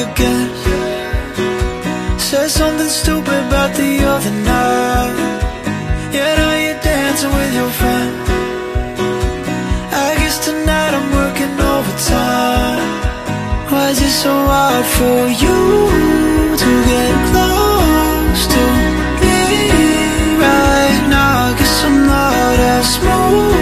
again. Said something stupid about the other night. Yeah, now you're dancing with your friend. I guess tonight I'm working overtime. Why is it so hard for you to get close to me right now? I guess I'm not as smooth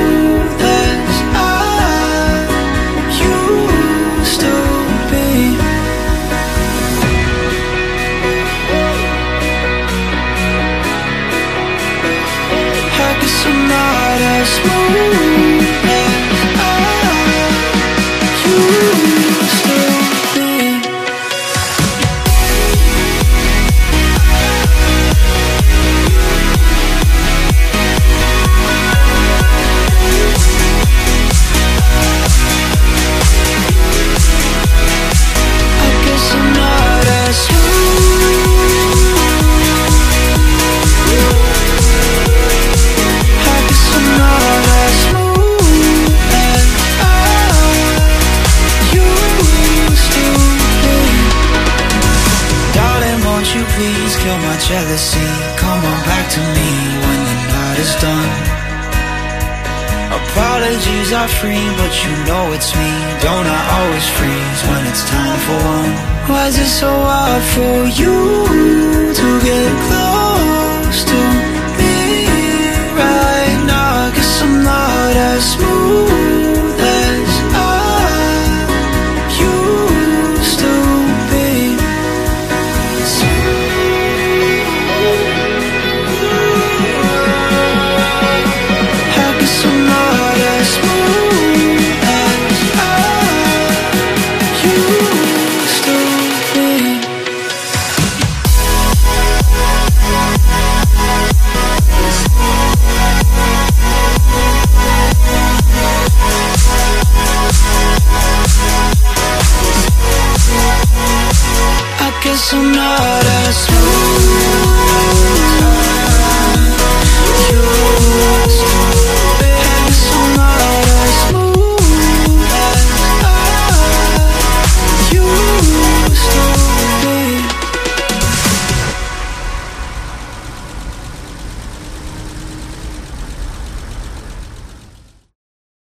not as please kill my jealousy? Come on back to me when the night is done. Apologies are free, but you know it's me. Don't I always freeze when it's time for one? Why is it so hard for you to get close guess I'm not as strong